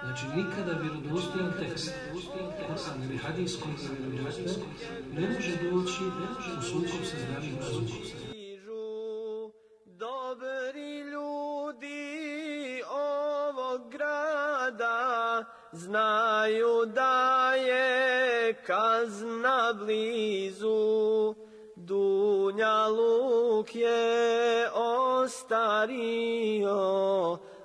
Znači, nikada vjerodostojan tekst, Kur'an ili hadis koji je vjerodostojan, ne može doći u sukob sa zdravim razumom. Dobri ljudi ovog grada znaju da je kazna blizu. Dunja luk je ostario,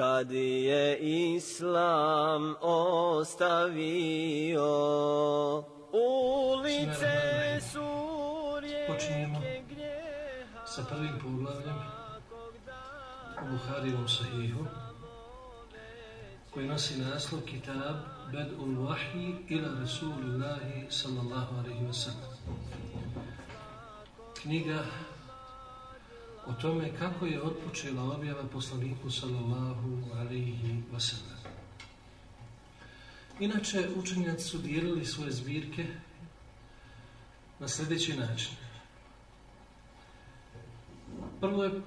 kad je islam ostavio ulice su rijeke grijeha sa prvim poglavljem u Buharivom sahihu koji nosi naslov Kitab Bed'ul Wahyi ila Rasulillahi sallallahu alaihi wa sallam. Knjiga o tome kako je otpočela objava poslaniku sallallahu alaihi wasallam. Inače, učenjaci su dijelili svoje zbirke na sljedeći način. Prvo je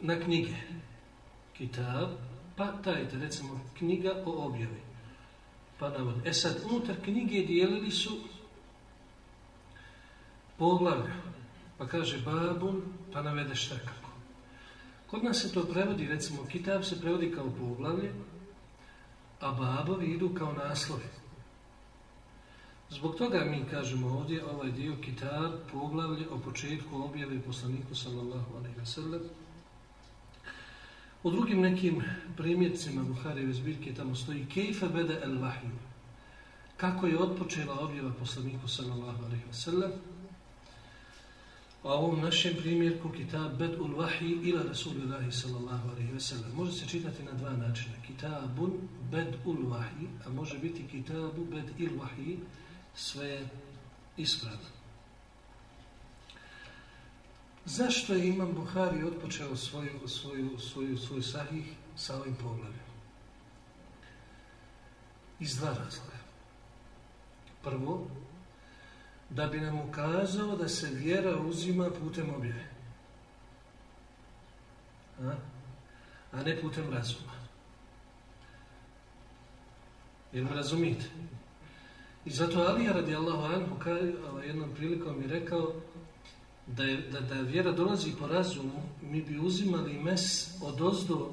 na knjige. Kitab, pa tajte, recimo, knjiga o objavi. Pa navod. E sad, unutar knjige dijelili su poglavlja. Pa kaže babun, pa navedeš šta kako. Kod nas se to prevodi, recimo, kitab se prevodi kao poglavlje, a babovi idu kao naslovi. Zbog toga mi kažemo ovdje ovaj dio kitab, poglavlje o početku objave poslaniku sallallahu alaihi wa sallam, U drugim nekim primjercima Buharijeve zbirke tamo stoji Kejfa bede el vahiju. Kako je otpočela objava poslaniku sallallahu alaihi wa sallam. A ovom našem primjerku kitab Bed'ul vahij ila rasulillahi sallallahu alaihi ve sellem. Može se čitati na dva načina. Kitabun Bed'ul vahij, a može biti kitabu Bed'il vahij, sve ispravno. Zašto je Imam Buhari otpočeo svoju, svoju, svoju, svoj sahih sa ovim pogledom? Iz dva razloga. Prvo, da bi nam ukazao da se vjera uzima putem objave. A, a ne putem razuma. Jer me razumite? I zato Alija radijallahu anhu jednom prilikom je rekao da, je, da, da vjera dolazi po razumu, mi bi uzimali mes od ozdo,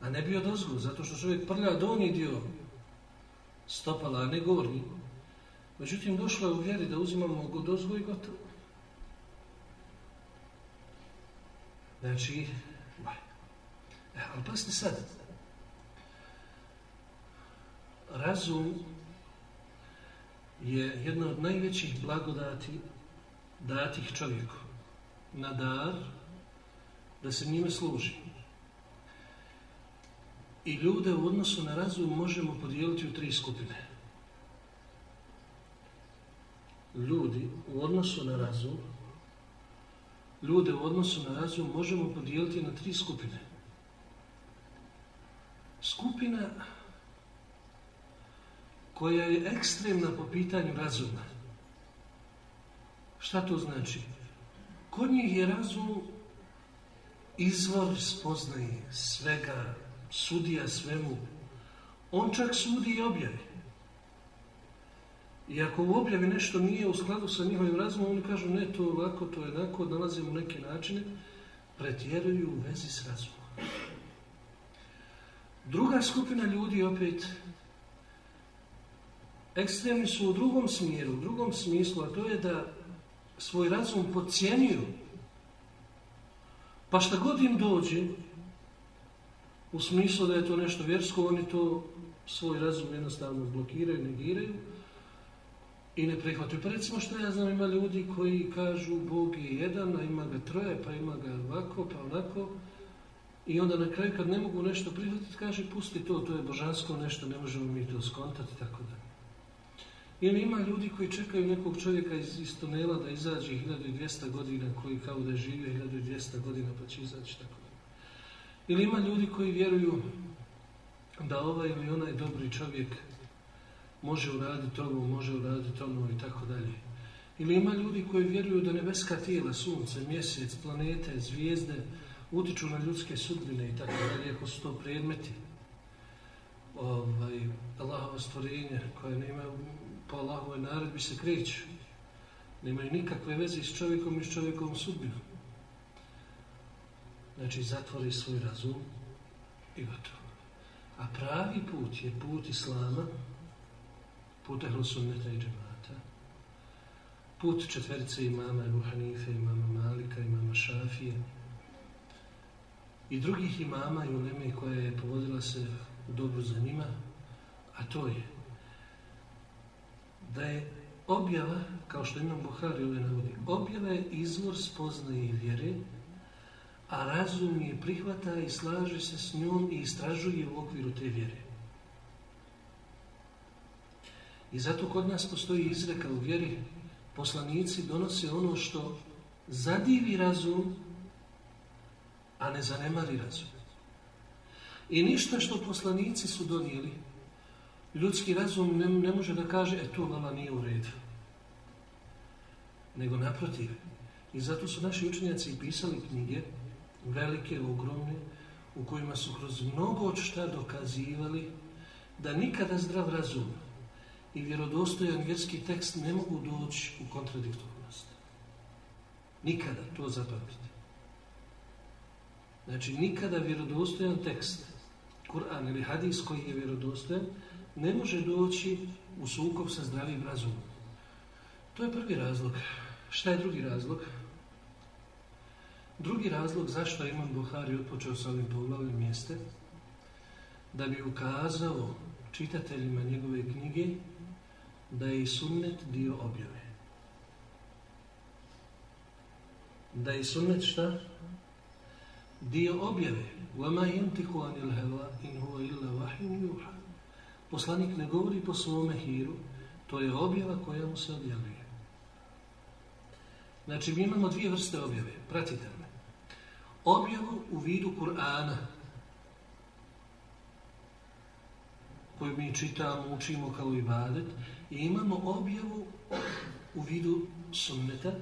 a ne bi od ozgo, zato što čovjek prlja donji dio stopala, a ne gornji. Međutim, došlo je u vjeri da uzimamo od ozgo i gotovo. Znači, e, ali pasni sad, razum je jedna od najvećih blagodati datih čovjeku na dar da se njime služi. I ljude u odnosu na razum možemo podijeliti u tri skupine. Ljudi u odnosu na razum ljude u odnosu na razum možemo podijeliti na tri skupine. Skupina koja je ekstremna po pitanju razuma. Šta to znači? Kod njih je razum izvor spoznaje svega, sudija svemu. On čak sudi i objavi. I ako u objavi nešto nije u skladu sa njihovim razumom, oni kažu ne, to ovako, to je onako, nalazimo neke načine, pretjeruju u vezi s razumom. Druga skupina ljudi opet ekstremni su u drugom smjeru, u drugom smislu, a to je da svoj razum podcijenjuju. Pa šta god im dođe, u smislu da je to nešto vjersko, oni to svoj razum jednostavno blokiraju, negiraju i ne prihvataju. Pa recimo što ja znam, ima ljudi koji kažu Bog je jedan, a ima ga troje, pa ima ga ovako, pa onako. I onda na kraju kad ne mogu nešto prihvatiti, kaže pusti to, to je božansko nešto, ne možemo mi to skontati, tako da. Ili ima ljudi koji čekaju nekog čovjeka iz, iz tunela da izađe 1200 godina, koji kao da je živio 1200 godina pa će izaći tako da. Ili ima ljudi koji vjeruju da ovaj ili onaj dobri čovjek može uraditi ovo, može uraditi ono i tako dalje. Ili ima ljudi koji vjeruju da nebeska tijela, sunce, mjesec, planete, zvijezde utiču na ljudske sudbine i tako dalje, ako su to predmeti ovaj, Allahova stvorenja koje nema po Allahove naredbi se kreću. Nemaju nikakve veze s čovjekom i s čovjekovom sudbinom. Znači, zatvori svoj razum i gotovo. A pravi put je put Islama, put Ehlusunneta i džemata, put četverice imama Ebu Hanife, imama Malika, imama Šafije i drugih imama i uleme koja je povodila se u dobru za njima, a to je da je objava, kao što imam Buhari ovdje navodi, objava je izvor spoznaje i vjere, a razum je prihvata i slaže se s njom i istražuje u okviru te vjere. I zato kod nas postoji izreka u vjeri, poslanici donose ono što zadivi razum, a ne zanemari razum. I ništa što poslanici su donijeli, ljudski razum ne, ne može da kaže, e to vama nije u redu. Nego naprotiv. I zato su naši učenjaci pisali knjige, velike, ogromne, u kojima su kroz mnogo šta dokazivali da nikada zdrav razum i vjerodostojan vjerski tekst ne mogu doći u kontradiktornost. Nikada, to zapamtite. Znači, nikada vjerodostojan tekst, Kur'an ili hadis koji je vjerodostojan, ne može doći u sukob sa zdravim razumom. To je prvi razlog. Šta je drugi razlog? Drugi razlog zašto Imam Buhari odpočeo sa ovim poglavljem mjeste, da bi ukazao čitateljima njegove knjige da je i sunnet dio objave. Da je sunnet šta? Dio objave. وَمَا يَنْتِكُ عَنِ الْهَوَا إِنْ هُوَ إِلَّا وَحِنْ يُوحَ Poslanik ne govori po svome hiru, to je objava koja mu se objavuje. Znači, mi imamo dvije vrste objave, pratite me. Objavu u vidu Kur'ana, koju mi čitamo, učimo kao i badet, i imamo objavu u vidu sunneta,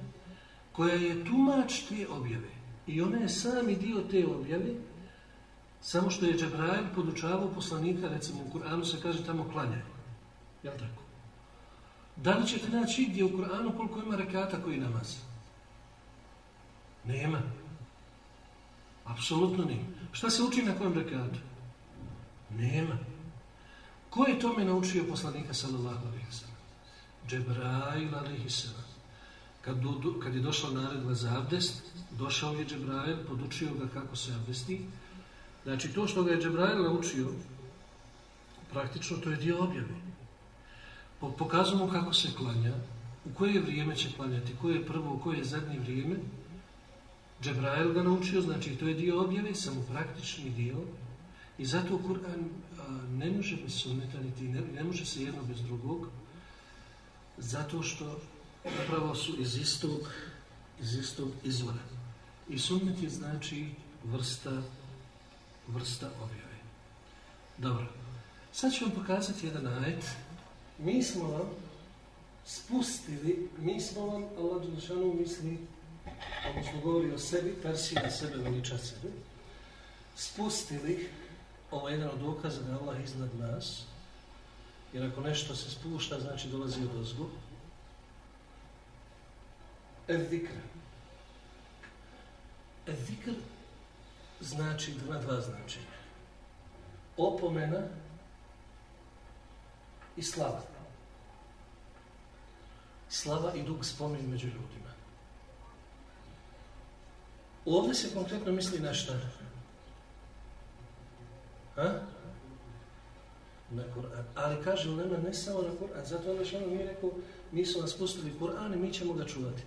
koja je tumač te objave. I ona je sami dio te objave, Samo što je Džabrajl podučavao poslanika, recimo u Kur'anu se kaže tamo klanjaj. Je tako? Da li ćete naći gdje u Kur'anu koliko ima rekata koji namaz? Nema. Apsolutno nema. Šta se uči na kojem rekatu? Nema. Ko je tome naučio poslanika sallallahu alaihi sallam? Džebrail alaihi sallam. Kad, do, kad je došla naredba za abdest, došao je Džebrail, podučio ga kako se abdesti, Znači, to što ga je Džebrail naučio, praktično to je dio objave. Pokazujemo kako se klanja, u koje vrijeme će klanjati, koje je prvo, koje je zadnje vrijeme, Džebrail ga naučio, znači to je dio objave, samo praktični dio. I zato Kur'an ne može bez sunneta, niti ne, ne može se jedno bez drugog, zato što upravo su iz istog, iz istog izvora. I sunnet je znači vrsta, vrsta objave. Dobro. Sad ću vam pokazati jedan ajet. Mi smo vam spustili, mi smo vam, Allah Đelešanu misli, odnosno govori o sebi, Persija sebe veliča sebe, spustili, ovo je jedan od dokaza da Allah iznad nas, jer ako nešto se spušta, znači dolazi od ozgu, Erdikr. Erdikr znači dva, dva značenja. Opomena i slava. Slava i dug spomin među ljudima. Ovdje se konkretno misli na šta? Ha? Na Kur'an. Ali kaže u nema ne samo na Kur'an. Zato onda što ono mi rekao, mi smo nas pustili Kur'an i mi ćemo ga čuvati.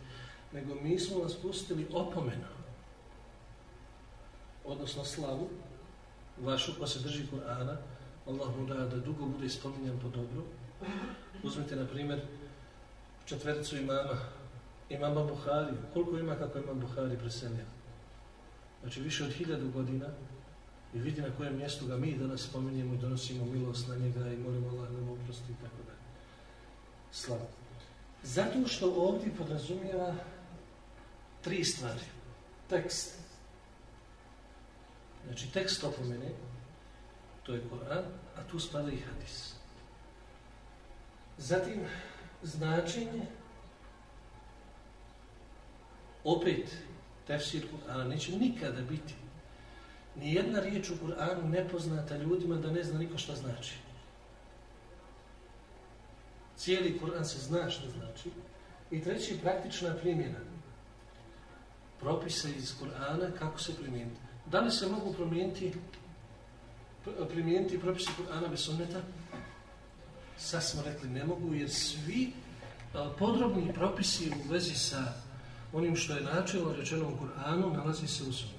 Nego mi smo nas pustili opomenu. Odnosno slavu. Vašu ko se drži Kur'ana. Allah mu da da dugo bude ispominjan po dobru. Uzmite na primjer četvrticu imama. Imama Buhari. Koliko ima kako imam Buhari preselio? Znači više od hiljadu godina i vidi na kojem mjestu ga mi danas spominjemo i donosimo milost na njega i molimo Allah da mu oprosti i tako da. Slav. Zato što ovdje podrazumijeva tri stvari. Tekst. Znači tekst opomene, to je Koran, a tu spada i hadis. Zatim, značenje, opet, tefsir Kur'ana neće nikada biti ni jedna riječ u Kur'anu nepoznata ljudima da ne zna niko šta znači. Cijeli Kur'an se zna šta znači. I treći, praktična primjena. Propise iz Kur'ana kako se primijeniti. Da li se mogu promijeniti primijeniti propise Kur'ana bez sunneta? Sad smo rekli ne mogu jer svi podrobni propisi u vezi sa onim što je načelo rečeno u Kur'anu nalazi se u sunnetu.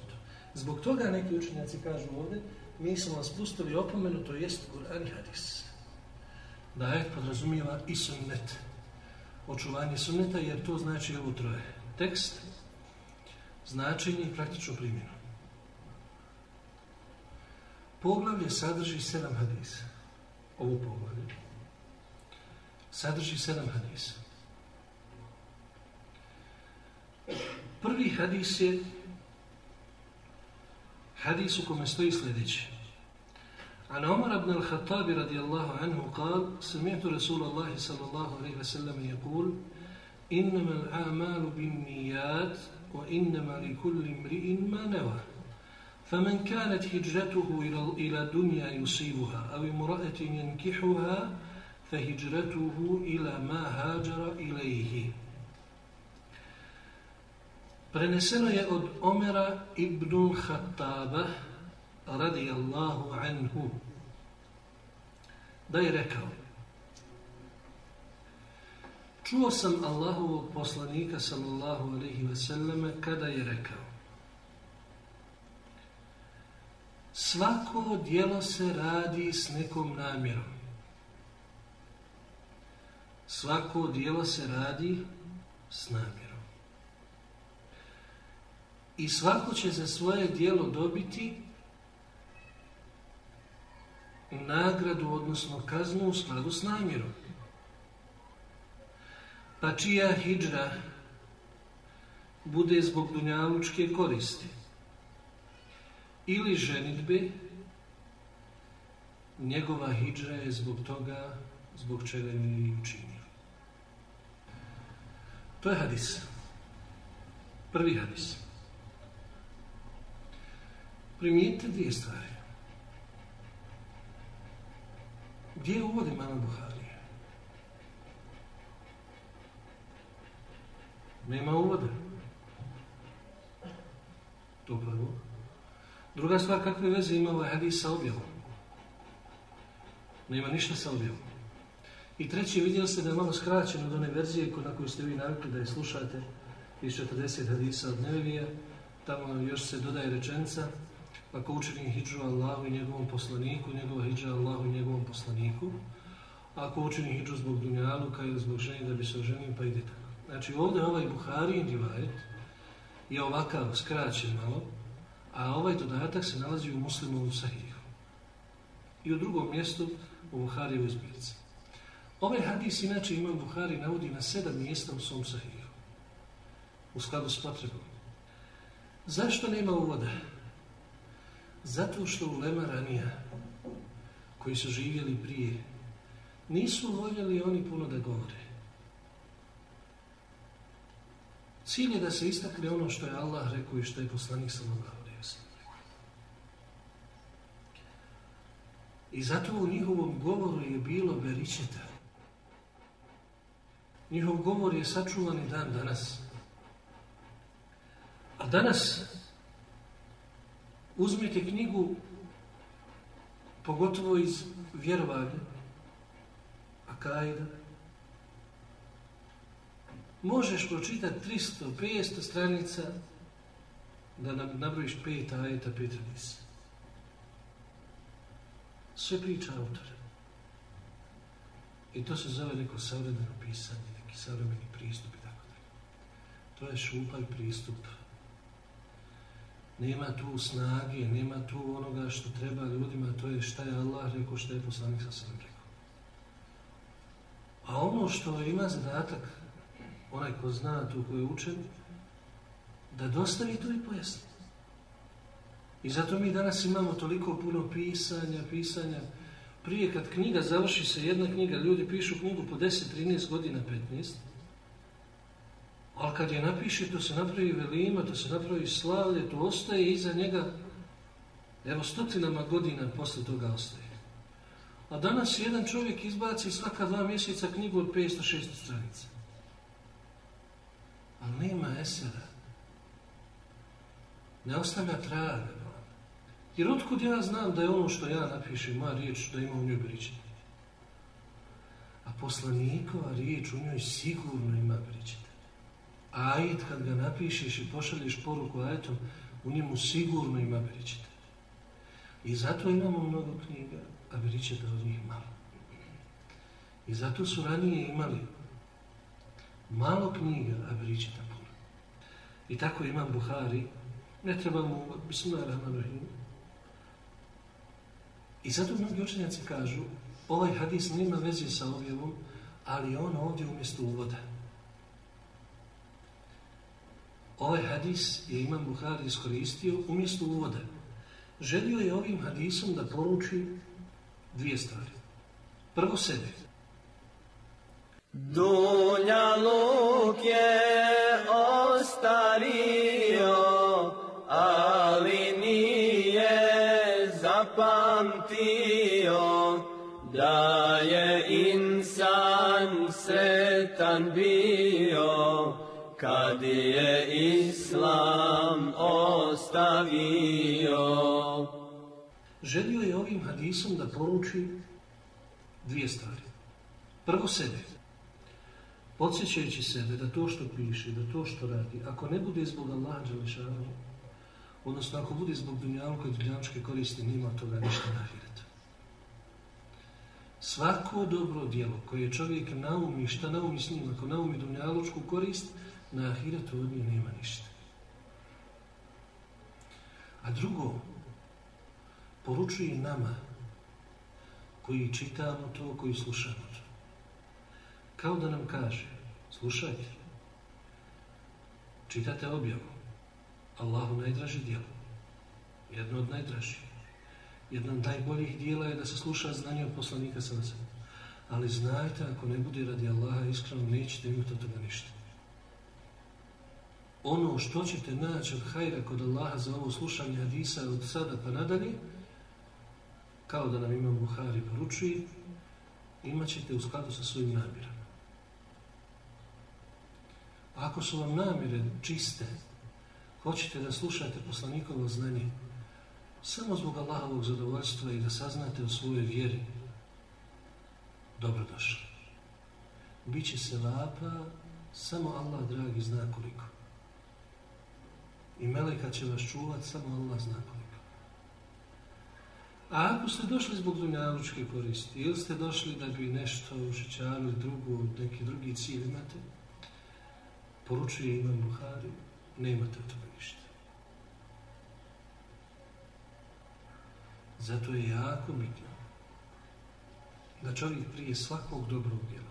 Zbog toga neki učenjaci kažu ovdje, mi smo vas pustili opomenu, to jest Kur'an i hadis. Da je podrazumijeva i sunnet. Očuvanje sunneta, jer to znači ovo troje. Tekst, značenje i praktičnu primjenu. Poglavlje sadrži sedam hadisa. Ovo poglavlje. Sadrži sedam hadisa. Prvi hadis je u kome stoji sljedeći. عن عمر بن الخطاب رضي الله عنه قال سمعت رسول الله صلى الله عليه وسلم يقول إنما الأعمال بالنيات وإنما لكل امرئ ما نوى فمن كانت هجرته إلى دنيا يصيبها أو امرأة ينكحها فهجرته إلى ما هاجر إليه Preneseno je od Omera ibn Khattaba radijallahu anhu da je rekao Čuo sam Allahovog poslanika sallallahu alaihi ve selleme kada je rekao Svako dijelo se radi s nekom namjerom. Svako dijelo se radi s namjerom i svako će za svoje dijelo dobiti nagradu, odnosno kaznu u skladu s namjerom. Pa čija hijđra bude zbog dunjalučke koristi ili ženitbe, njegova hijđra je zbog toga zbog čega je i učinio. To je hadis. Prvi hadis. Primijetite dvije stvari. Gdje je uvod imama Buharije? Nema uvoda. To prvo. Druga stvar, kakve veze ima ovaj hadis sa objavom? Nema ništa sa objavom. I treći, vidjeli ste da je malo skraćeno od one verzije na koju ste vi navikli da je slušate iz 40 hadisa od Nevevija, tamo još se dodaje rečenca, Pa ako učini hijđu Allahu i njegovom poslaniku, njegova hijđa Allahu i njegovom poslaniku, ako učini hijđu zbog dunjaluka ili zbog ženi da bi se oženio, pa ide tako. Znači ovdje ovaj Buhari divajet je ovakav skraćen malo, a ovaj dodatak se nalazi u muslimovom sahihu. I u drugom mjestu u Buhari u izbirci. Ovaj hadis inače ima Buhari navodi na sedam mjesta u svom sahihu. U skladu s potrebom. Zašto nema uvoda? Zato što ulema ranija, koji su živjeli prije, nisu voljeli oni puno da govore. Cilj je da se istakne ono što je Allah rekao i što je poslanik sallallahu alejhi ve. I zato u njihovom govoru je bilo beričeta. Njihov govor je sačuvan i dan danas. A danas uzmite knjigu pogotovo iz vjerovanja Akajda. možeš pročitati 300, 500 stranica da nam nabrojiš pet ajeta, pet hadisa. Sve priča autora. I to se zove neko savremeno pisanje, neki savremeni pristup i tako dalje. To je šupaj pristup. Nema tu snage, nema tu onoga što treba ljudima, to je šta je Allah rekao, šta je poslanik sa svojim rekao. A ono što ima zadatak onaj ko zna tu ko je učen, da dostavi to i pojasni. I zato mi danas imamo toliko puno pisanja, pisanja. Prije kad knjiga završi se, jedna knjiga, ljudi pišu knjigu po 10, 13 godina, 15. Ali kad je napiše, to se napravi velima, to se napravi slavlje, to ostaje iza njega, evo stotinama godina posle toga ostaje. A danas jedan čovjek izbaci svaka dva mjeseca knjigu od 500-600 stranica ali nema esera. Ne ostavlja traga. Jer otkud ja znam da je ono što ja napišem, moja riječ, da ima u njoj bričiti? A poslanikova riječ u njoj sigurno ima bričiti. A ajet kad ga napišeš i pošalješ poruku ajetom, u njemu sigurno ima beričeta. I zato imamo mnogo knjiga, a bričita od njih malo. I zato su ranije imali malo knjiga, a vričita puno. I tako imam Buhari, ne treba mu, bismillahirrahmanirrahim. I zato mnogi učenjaci kažu, ovaj hadis nema veze sa objavom, ali on ovdje umjesto uvoda. Ovaj hadis je imam Buhari iskoristio umjesto uvoda. Želio je ovim hadisom da poruči dvije stvari. Prvo sebe, Dunja luk je ostario, ali nije zapamtio da je insan sretan bio kad je islam ostavio. Želio je ovim hadisom da poruči dvije stvari. Prvo sebe podsjećajući sebe da to što piše, da to što radi, ako ne bude zbog Allaha Đelešanu, odnosno ako bude zbog dunjalka i dunjalčke koristi, nima toga ništa na ahiretu. Svako dobro dijelo koje čovjek naumi, šta naumi s njim, ako naumi dunjalučku korist, na ahiretu od nje nema ništa. A drugo, poručuje nama koji čitamo to, koji slušamo to kao da nam kaže, slušajte, čitate objavu, Allahu najdraži dijelo, jedno od najdražih, jedno od najboljih dijela je da se sluša znanje od poslanika sa nas. Ali znajte, ako ne bude radi Allaha iskreno, nećete imati od toga ništa. Ono što ćete naći od hajra kod Allaha za ovo slušanje hadisa od sada pa nadalje, kao da nam imam Buhari poručuje, imat ćete u skladu sa svojim namirama. Ako su vam namire čiste, hoćete da slušate poslanikovo znanje, samo zbog Allahovog zadovoljstva i da saznate o svojoj vjeri, dobrodošli. Biće se vapa, samo Allah, dragi, zna koliko. I meleka će vas čuvat, samo Allah zna koliko. A ako ste došli zbog dunjalučke koristi, ili ste došli da bi nešto ušićarili drugu, neki drugi cilj imate, poručuje Imam Buhari, nemate od toga ništa. Zato je jako bitno da čovjek prije svakog dobrog djela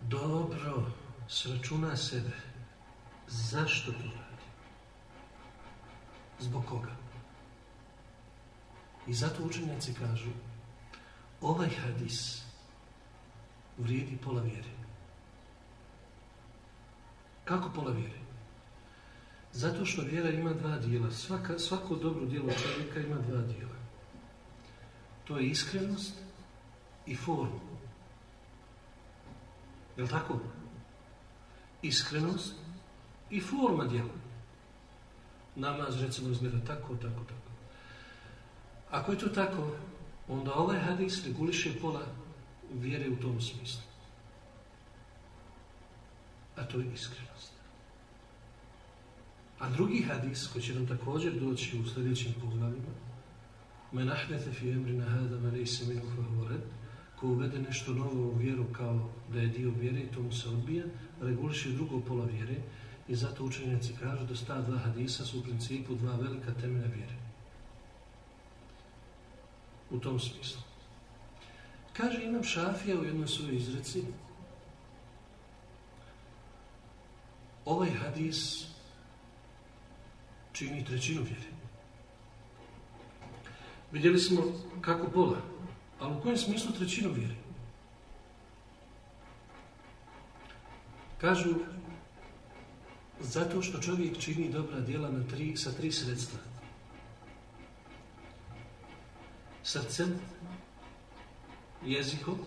dobro sračuna sebe zašto to radi. Zbog koga? I zato učenjaci kažu ovaj hadis vrijedi pola vjere. Kako pola vjere? Zato što vjera ima dva dijela. Svaka, svako dobro dijelo čovjeka ima dva dijela. To je iskrenost i formu. Je li tako? Iskrenost i forma djela. Namaz recimo izgleda tako, tako, tako. Ako je to tako, onda ovaj hadis reguliše pola vjere u tom smislu. A to je iskrenost. A drugi hadis, koji će nam također doći u sljedećim poglavima, Men ahnete fi emrina hada ma lejse minu fahored, ko uvede nešto novo u vjeru kao da je dio vjere i to mu se odbija, reguliše drugo pola vjere i zato učenjaci kažu da sta dva hadisa su u principu dva velika temelja vjere. U tom smislu. Kaže Imam Šafija u jednoj svojoj izreci ovaj hadis čini trećinu vjere. Vidjeli smo kako pola, ali u kojem smislu trećinu vjere? Kažu, zato što čovjek čini dobra djela na tri, sa tri sredstva. Srcem, jezikom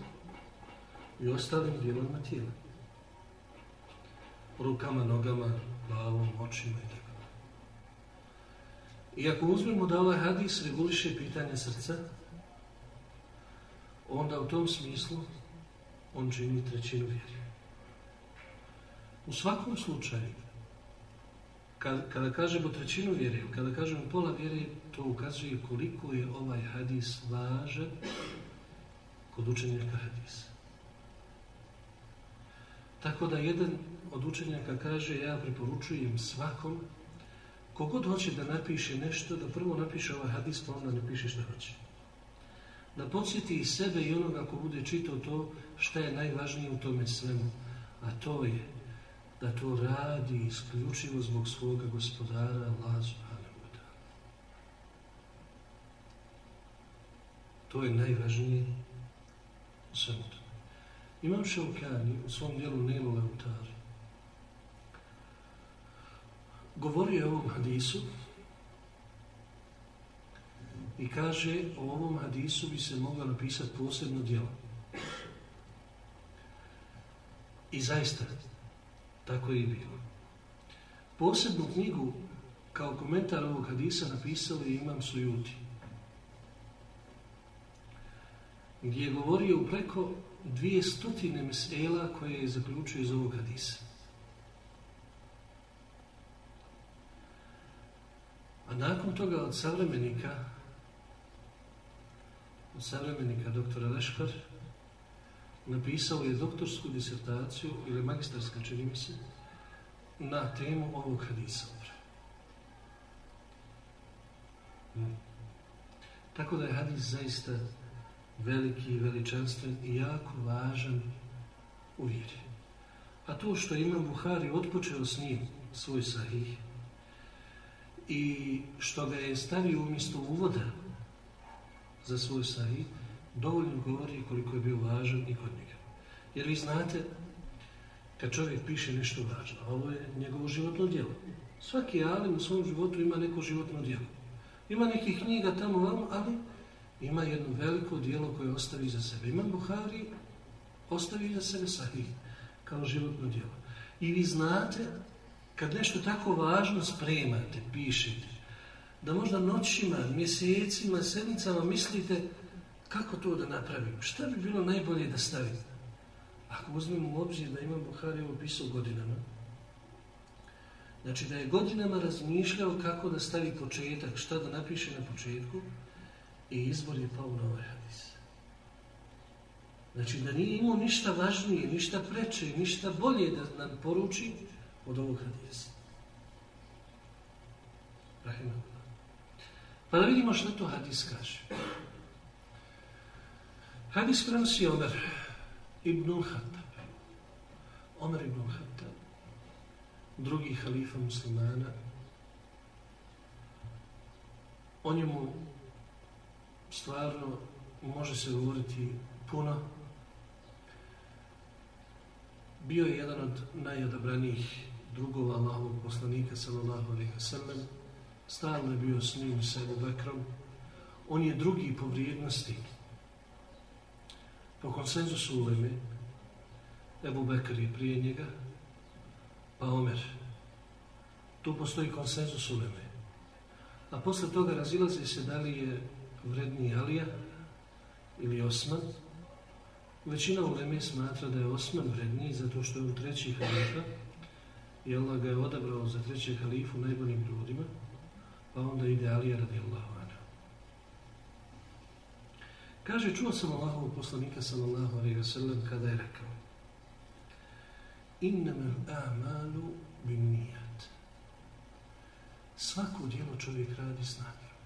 i ostalim dijelom tijela. Rukama, nogama, glavom, očima i tako. I ako uzmemo da ovaj hadis reguliše pitanje srca, onda u tom smislu on čini trećinu vjeri. U svakom slučaju, kada, kada kažemo trećinu vjere, kada kažemo pola vjere, to ukazuje koliko je ovaj hadis važan kod učenjaka hadisa. Tako da jedan od učenjaka kaže, ja preporučujem svakom, kogod hoće da napiše nešto, da prvo napiše ovaj hadis, pa onda napiše što hoće. Da podsjeti i sebe i onoga ko bude čitao to, šta je najvažnije u tome svemu. A to je da to radi isključivo zbog svoga gospodara Allah subhanahu wa ta'ala. To je najvažnije u svemu tome. Imam Šaukani u svom dijelu Nelu Leutari govorio o ovom hadisu i kaže o ovom hadisu bi se mogla napisati posebno djelo. I zaista, tako je i bilo. Posebnu knjigu kao komentar ovog hadisa napisali Imam Sujuti. Gdje je govorio preko dvije stotine mesela koje je zaključio iz ovog hadisa. A nakon toga od savremenika, od savremenika doktora Leškar, napisao je doktorsku disertaciju ili magistarska čini mi se na temu ovog hadisa. Hmm. Tako da je hadis zaista veliki, i veličanstven i jako važan u vjeri. A to što Imam Buhari otpočeo s njim svoj sahih i što ga je stavio umjesto uvoda za svoj sahih, dovoljno govori koliko je bio važan i kod njega. Jer vi znate, kad čovjek piše nešto važno, ovo je njegovo životno djelo. Svaki alim u svom životu ima neko životno djelo. Ima nekih knjiga tamo vam, ali ima jedno veliko djelo koje ostavi za sebe. Imam Buhari, ostavi za sebe sahih kao životno djelo. I vi znate, kad nešto tako važno spremate, pišete, da možda noćima, mjesecima, sedmicama mislite kako to da napravim, šta bi bilo najbolje da stavim? Ako uzmemo u obzir da imam Buhari ovo pisao godinama Znači da je godinama razmišljao kako da stavi početak, šta da napiše na početku i izbor je pao na ovaj hadis. Znači da nije imao ništa važnije, ništa preče, ništa bolje da nam poruči od ovog hadisa. Rahimahullah. Pa da vidimo što to hadis kaže. Hadis prenosi Omer ibn Khattab. Omer ibn Khattab, drugi halifa muslimana, o njemu stvarno može se govoriti puno. Bio je jedan od najodabranijih drugova Allahovog poslanika, sallallahu alaihi sallam, stalno je bio s njim, sa Ebu Bekrom. On je drugi po vrijednosti. Po konsenzusu uleme, Ebu Bekr je prije njega, pa Omer. Tu postoji konsenzus uleme. A posle toga razilaze se da li je vredniji Alija ili Osman. Većina uleme smatra da je Osman vredniji zato što je u treći halifa i Allah ga je odabrao za trećeg halifu najboljim ljudima pa onda ide Alija radijallahu anhu. Kaže, čuo sam Allahovog poslanika sallallahu alaihi wa sallam kada je rekao Innamel amalu bin nijat. Svako dijelo čovjek radi s namjerom.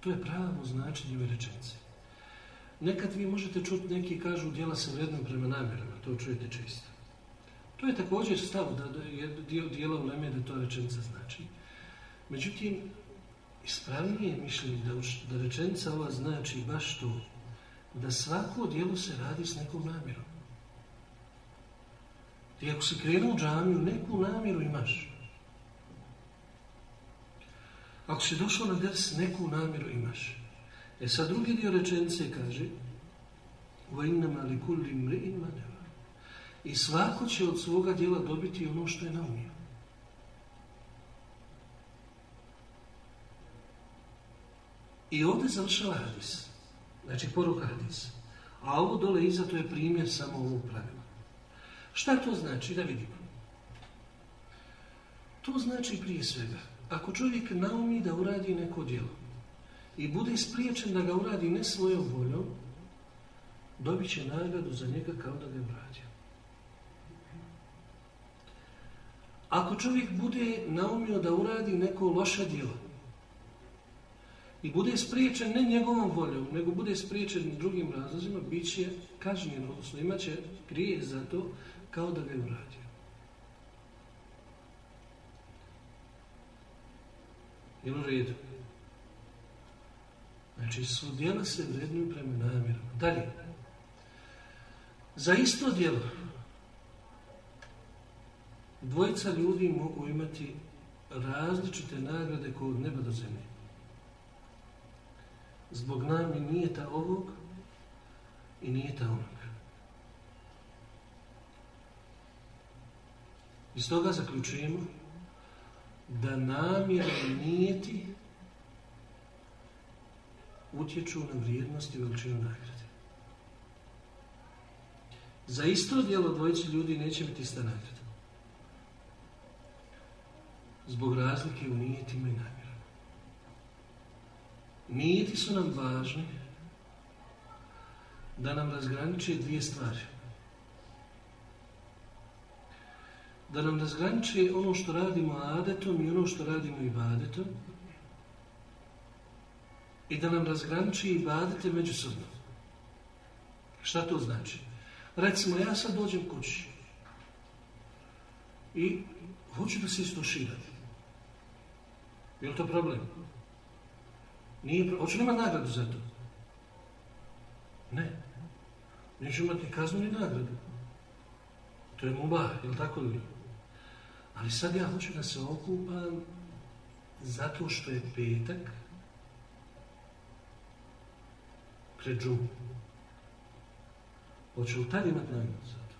To je pravo značenje ove rečenice. Nekad vi možete čuti, neki kažu dijela se vredno prema namjerama, to čujete često. To je također stav da je dio dijela u Leme da to rečenica znači. Međutim, ispravnije je mišljenje da, da rečenica ova znači baš to da svako dijelo se radi s nekom namjerom. Ti ako se krenu u džamiju, neku namjeru imaš. Ako si došao na ders, neku namjeru imaš. E sad drugi dio rečenice kaže وَإِنَّمَا لِكُلِّ مْرِئِنْ مَنَوَا I svako će od svoga dijela dobiti ono što je naumio. I ovdje završava hadis. Znači poruka hadis. A ovo dole iza to je primjer samo ovog pravila. Šta to znači? Da vidimo. To znači prije svega. Ako čovjek naumi da uradi neko djelo i bude spriječen da ga uradi ne svojom voljom, dobit će nagradu za njega kao da ga je uradio. Ako čovjek bude naumio da uradi neko loše djelo i bude spriječen ne njegovom voljom, nego bude spriječen drugim razlozima, bit će kažnjen, odnosno imaće grije za to kao da ga je uradio. Je u redu? Znači, su djela se vrednuju prema namjerama. Dalje. Za isto djelo dvojica ljudi mogu imati različite nagrade kod neba do zemlje. Zbog nam nije ta ovog i nije ta onog. Iz toga zaključujemo da namjera nijeti utječu na vrijednost i veličinu nagrade. Za isto dijelo dvojice ljudi neće biti ista nagrada. Zbog razlike u nijetima i nagrada. Nijeti su nam važni da nam razgraniče dvije stvari. da nam razgraniče ono što radimo adetom i ono što radimo ibadetom i da nam razgraniče ibadete međusobno. Šta to znači? Recimo, ja sad dođem kući i hoću da se istuširam. Je li to problem? Nije hoće nema nagradu za to? Ne. Neće imati kaznu ni nagradu. To je mubah, je li tako li? Ali sad ja hoću da se okupam zato što je petak pred džumu. Hoće li tad imati nagradu za to?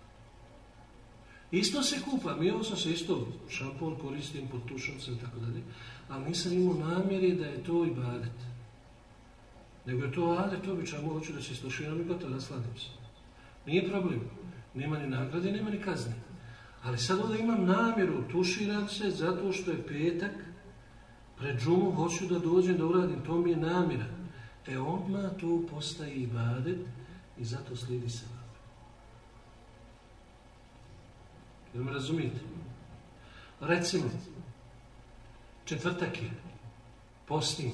Isto se kupam, imao sam se isto šampon koristim pod tušom i tako dalje, ali nisam imao namjeri da je to i badet. Nego je to adet običajno, hoću da se istoširam i gotovo, nasladim se. Nije problem. Nema ni nagrade, nema ni kazne. Ali sad ovdje imam namjeru, tuširam se zato što je petak, pred džumu hoću da dođem da uradim, to mi je namjera. E odmah to postaje i badet i zato slijedi se vam. Jel me razumijete? Recimo, četvrtak je, postim,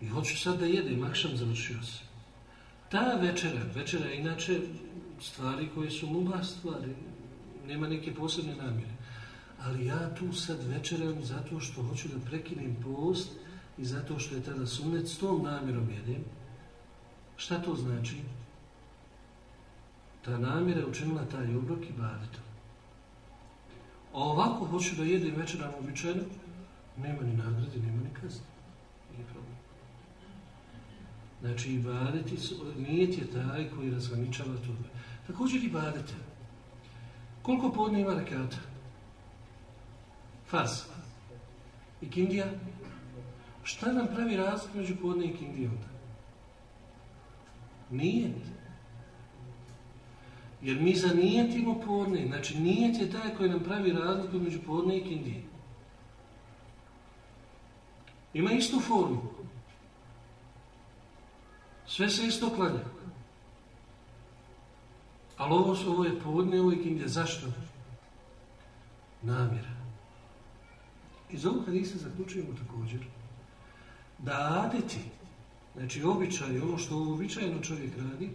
i hoću sad da jedem, akšam završio se. Ta večera, večera je inače stvari koje su muba stvari, nema neke posebne namjere. Ali ja tu sad večeram zato što hoću da prekinem post i zato što je tada sunet s tom namjerom jedem. Šta to znači? Ta namjera je učinila taj obrok i badetom. A ovako hoću da jedem večeram običajno, nema ni nagrade, nema ni kazne. Znači, ibadeti su, nijet je taj koji razgraničava to. Također ibadete. Koliko podne ima rekata? Fas. I kindija? Šta nam pravi razlik među podne i kindija onda? Nijet. Jer mi zanijetimo podne. Znači, nijet je taj koji nam pravi razliku među podne i kindije. Ima istu formu. Sve se isto klanja. Ali ovo, ovo je povodne, ovo je kindija. Zašto? Namjera. Iz ovog hadisa zaključujemo također da adeti, znači običaj, ono što običajno čovjek radi,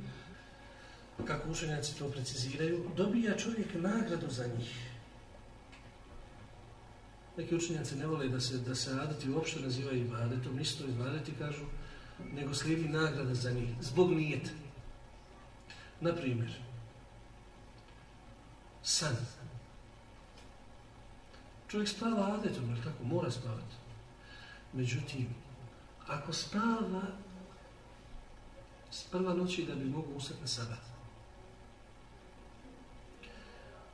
kako učenjaci to preciziraju, dobija čovjek nagradu za njih. Neki učenjaci ne vole da se, da se adeti uopšte nazivaju ibadetom, isto ibadeti kažu, nego slijedi nagrada za njih, zbog nijeta. Naprimjer, san. Čovjek spava adetom, ali tako, mora spavati. Međutim, ako spava s prva noći da bi mogu usati na sabat.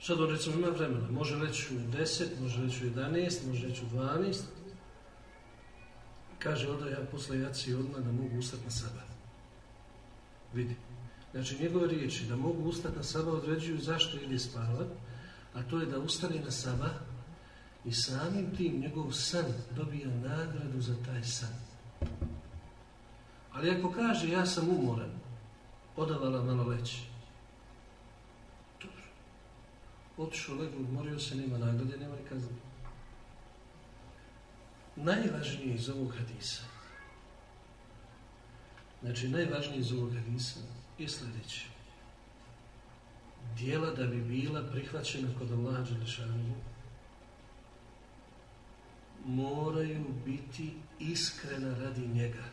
Sad on recimo ima vremena, može reći u 10, može reći u 11, može reći u 12. Kaže, onda ja posle jaci odmah da mogu ustati na sabat. Vidi. Znači, njegove riječi da mogu ustati na sabat određuju zašto ide spavat, a to je da ustane na sabat i samim tim njegov san dobija nagradu za taj san. Ali ako kaže ja sam umoran, odavala malo leći. Dobro. Otišao legu, odmorio se, nema nagrade, nema ni kazne. Najvažnije iz ovog hadisa, znači najvažnije iz ovog hadisa je sljedeće. Dijela da bi bila prihvaćena kod Allaha Đelešanu moraju biti iskrena radi njega.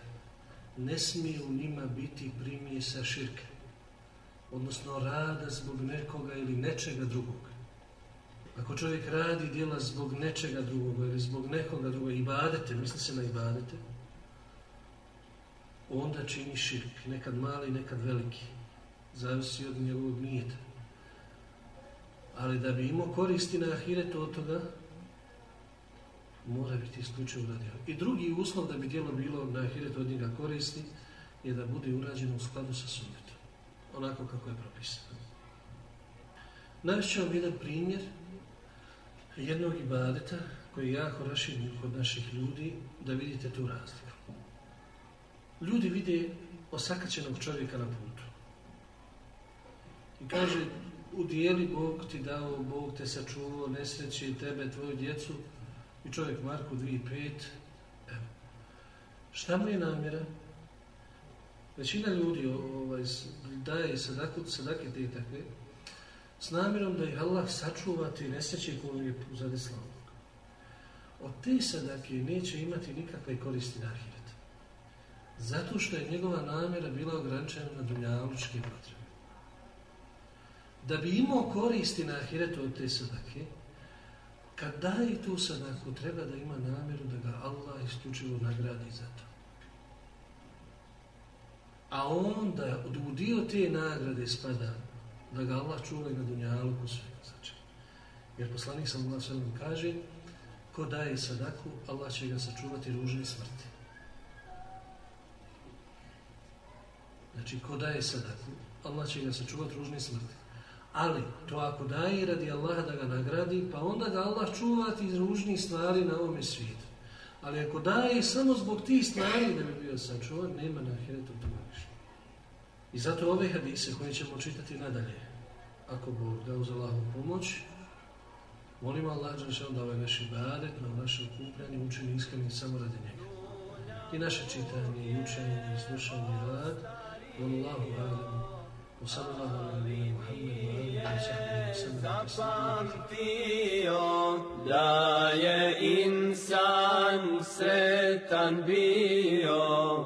Ne smije u njima biti primjesa širka, širke. Odnosno rada zbog nekoga ili nečega drugog. Ako čovjek radi djela zbog nečega drugog ili zbog nekoga drugog, ibadete, misli se na ibadete, onda čini širk, nekad mali, nekad veliki. Zavisi od njegovog nijeta. Ali da bi imao koristi na ahiretu od toga, mora biti isključivo uradio. I drugi uslov da bi djelo bilo na ahiretu od njega koristi je da bude urađeno u skladu sa sunnetom. Onako kako je propisano. Navešću vam jedan primjer jednog ibadeta koji je jako raširen kod naših ljudi da vidite tu razliku. Ljudi vide osakaćenog čovjeka na putu. I kaže, udijeli Bog ti dao, Bog te sačuvao, nesreći tebe, tvoju djecu, i čovjek Marko 2.5, evo. Šta mu je namjera? Većina ljudi ovaj, daje sadaku, sadake te i takve, s namjerom da ih Allah sačuva te nesreće koju je zadeslao. Od te sadake neće imati nikakve koristi na ahiret. Zato što je njegova namjera bila ograničena na dunjalučke potrebe. Da bi imao koristi na ahiretu od te sadake, kad daje tu sadaku, treba da ima namjeru da ga Allah isključivo nagradi za to. A onda u dio te nagrade spada da ga Allah čuva i na dunjalu ko svega znači. Jer poslanik sam Allah sallam kaže ko daje sadaku, Allah će ga sačuvati ružne smrti. Znači, ko daje sadaku, Allah će ga sačuvati ružne smrti. Ali, to ako daje radi Allaha da ga nagradi, pa onda ga Allah čuvati iz ružnih stvari na ovome svijetu. Ali ako daje samo zbog tih stvari da bi bio sačuvan, nema na ahiretu toga ništa. I zato ove hadise koje ćemo čitati nadalje, ako Bog da uz Allahu pomoć, molimo Allah da ovaj naš ibadet, na naše okupljanje, učenje iskrenim samo radi njega. I naše čitanje, i učenje, i slušanje, i rad, Wallahu alam. وصلى الله على نبينا محمد وآله وصحبه وسلم Zapamtio da je insan sretan bio